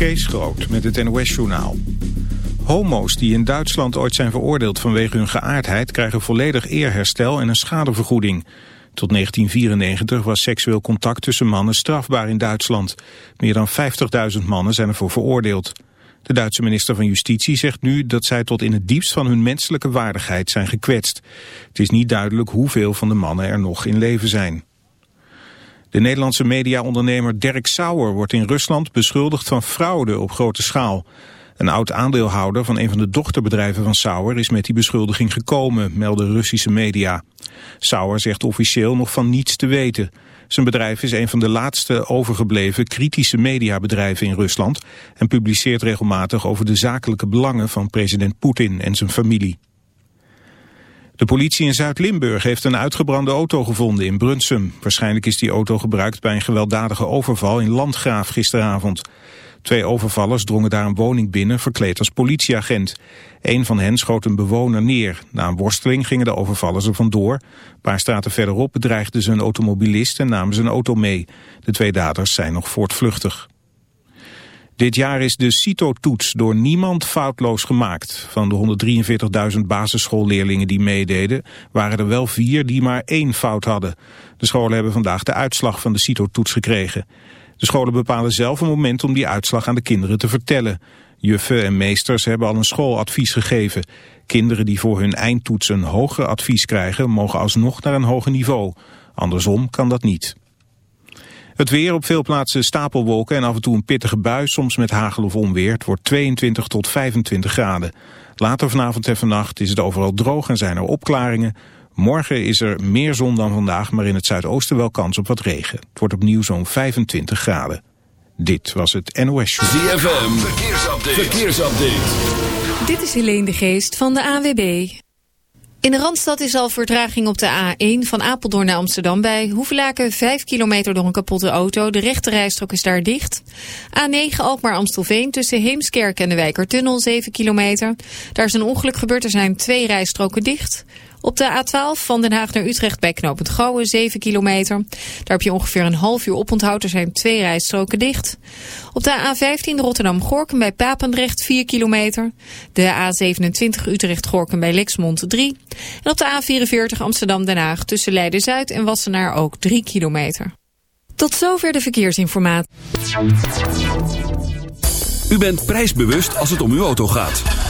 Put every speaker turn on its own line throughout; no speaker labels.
Kees Groot met het NOS-journaal. Homo's die in Duitsland ooit zijn veroordeeld vanwege hun geaardheid... krijgen volledig eerherstel en een schadevergoeding. Tot 1994 was seksueel contact tussen mannen strafbaar in Duitsland. Meer dan 50.000 mannen zijn ervoor veroordeeld. De Duitse minister van Justitie zegt nu dat zij tot in het diepst van hun menselijke waardigheid zijn gekwetst. Het is niet duidelijk hoeveel van de mannen er nog in leven zijn. De Nederlandse mediaondernemer Dirk Sauer wordt in Rusland beschuldigd van fraude op grote schaal. Een oud aandeelhouder van een van de dochterbedrijven van Sauer is met die beschuldiging gekomen, melden Russische media. Sauer zegt officieel nog van niets te weten. Zijn bedrijf is een van de laatste overgebleven kritische mediabedrijven in Rusland en publiceert regelmatig over de zakelijke belangen van president Poetin en zijn familie. De politie in Zuid-Limburg heeft een uitgebrande auto gevonden in Brunsum. Waarschijnlijk is die auto gebruikt bij een gewelddadige overval in Landgraaf gisteravond. Twee overvallers drongen daar een woning binnen, verkleed als politieagent. Een van hen schoot een bewoner neer. Na een worsteling gingen de overvallers er vandoor. Een paar straten verderop bedreigden ze een automobilist en namen een auto mee. De twee daders zijn nog voortvluchtig. Dit jaar is de CITO-toets door niemand foutloos gemaakt. Van de 143.000 basisschoolleerlingen die meededen... waren er wel vier die maar één fout hadden. De scholen hebben vandaag de uitslag van de CITO-toets gekregen. De scholen bepalen zelf een moment om die uitslag aan de kinderen te vertellen. Juffen en meesters hebben al een schooladvies gegeven. Kinderen die voor hun eindtoets een hoger advies krijgen... mogen alsnog naar een hoger niveau. Andersom kan dat niet. Het weer op veel plaatsen stapelwolken en af en toe een pittige bui, soms met hagel of onweer. Het wordt 22 tot 25 graden. Later vanavond en vannacht is het overal droog en zijn er opklaringen. Morgen is er meer zon dan vandaag, maar in het zuidoosten wel kans op wat regen. Het wordt opnieuw zo'n 25 graden. Dit was het NOS Show.
ZFM, verkeersupdate. verkeersupdate.
Dit is Helene de Geest van de AWB. In de Randstad is al vertraging op de A1 van Apeldoorn naar Amsterdam bij Hoevelaken 5 kilometer door een kapotte auto. De rechte rijstrook is daar dicht. A9 Alkmaar-Amstelveen tussen Heemskerk en de Wijkertunnel 7 kilometer. Daar is een ongeluk gebeurd, er zijn twee rijstroken dicht. Op de A12 van Den Haag naar Utrecht bij knooppunt Gouwen 7 kilometer. Daar heb je ongeveer een half uur oponthoud. Er zijn twee rijstroken dicht. Op de A15 Rotterdam-Gorkum bij Papendrecht 4 kilometer. De A27 Utrecht-Gorkum bij Lexmond 3. En op de A44 Amsterdam-Den Haag tussen Leiden-Zuid en Wassenaar ook 3 kilometer. Tot zover de verkeersinformatie.
U bent prijsbewust als het om uw auto gaat.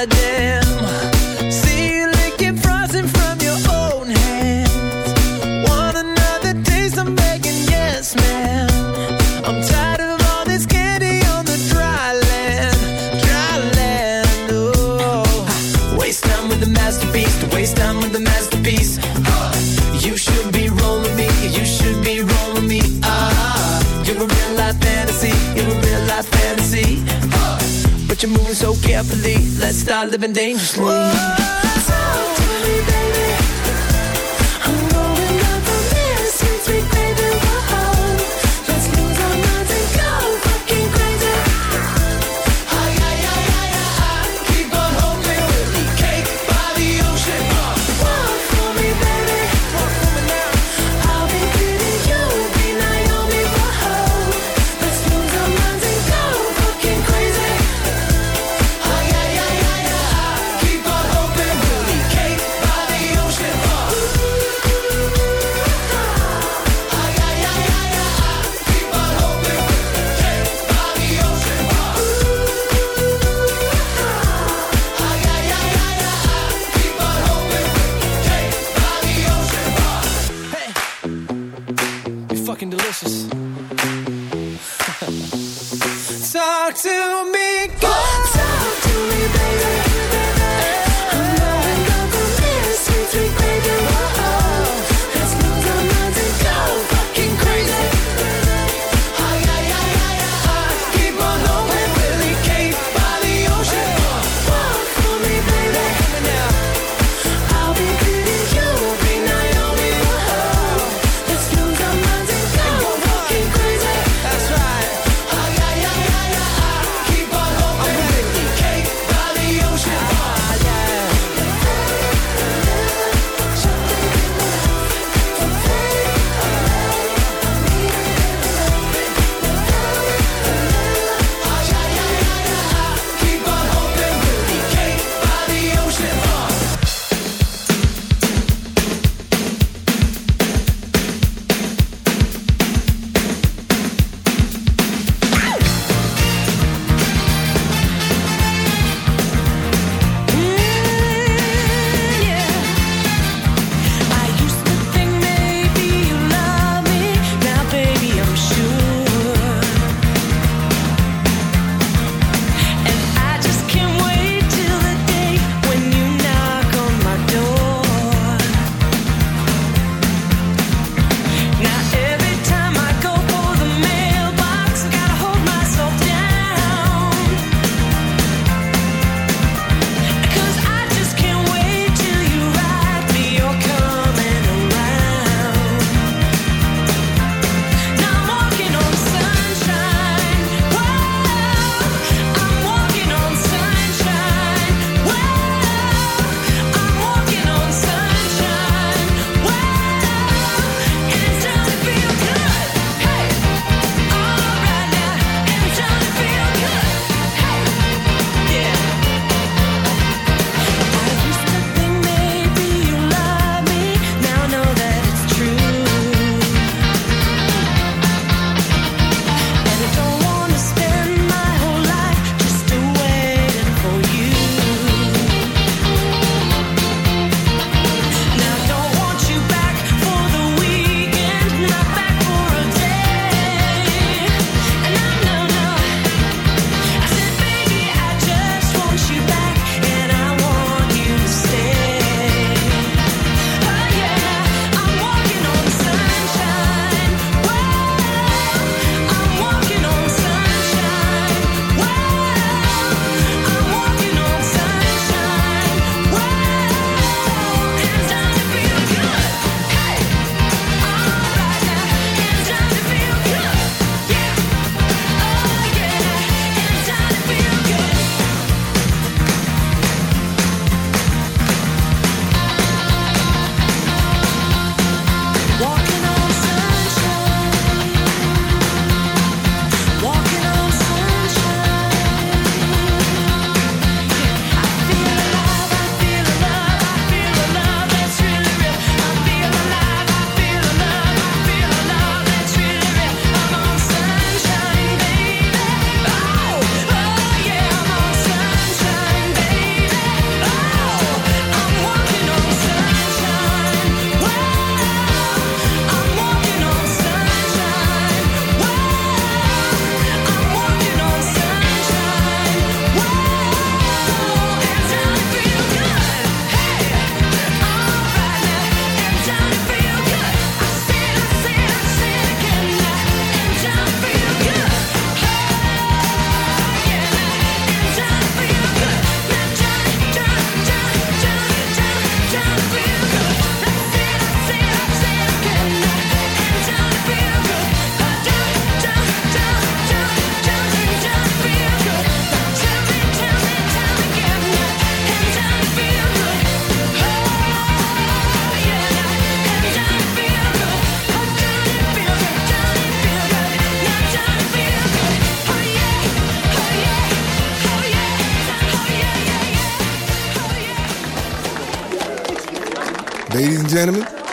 Goddamn, living dangerously.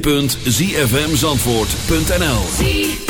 www.zfmzandvoort.nl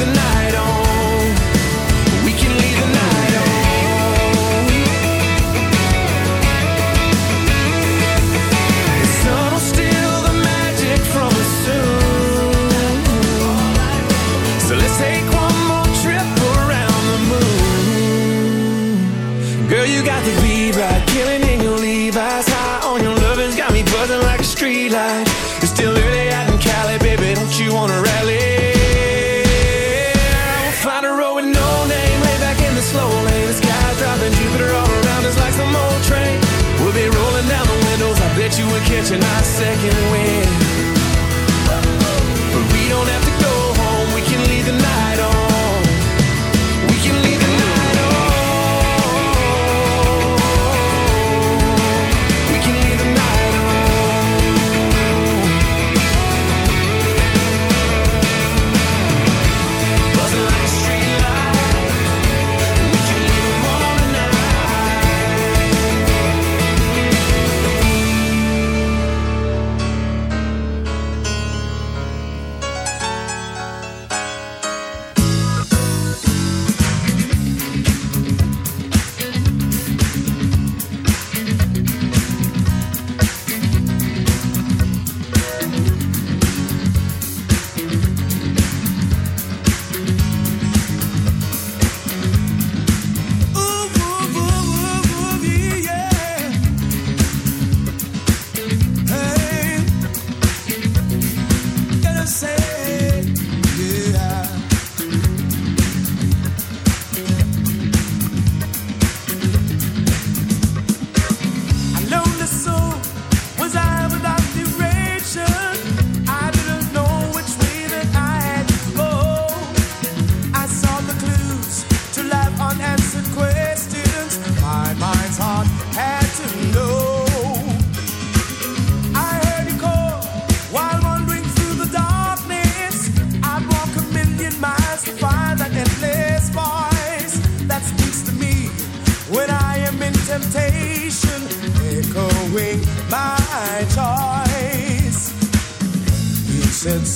The night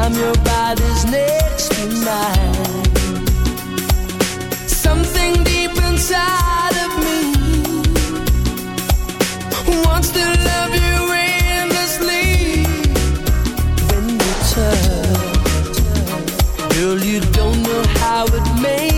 time your body's next to mine. Something deep inside of me wants to love you endlessly. When you turn, girl, you don't know how it makes.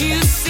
you
see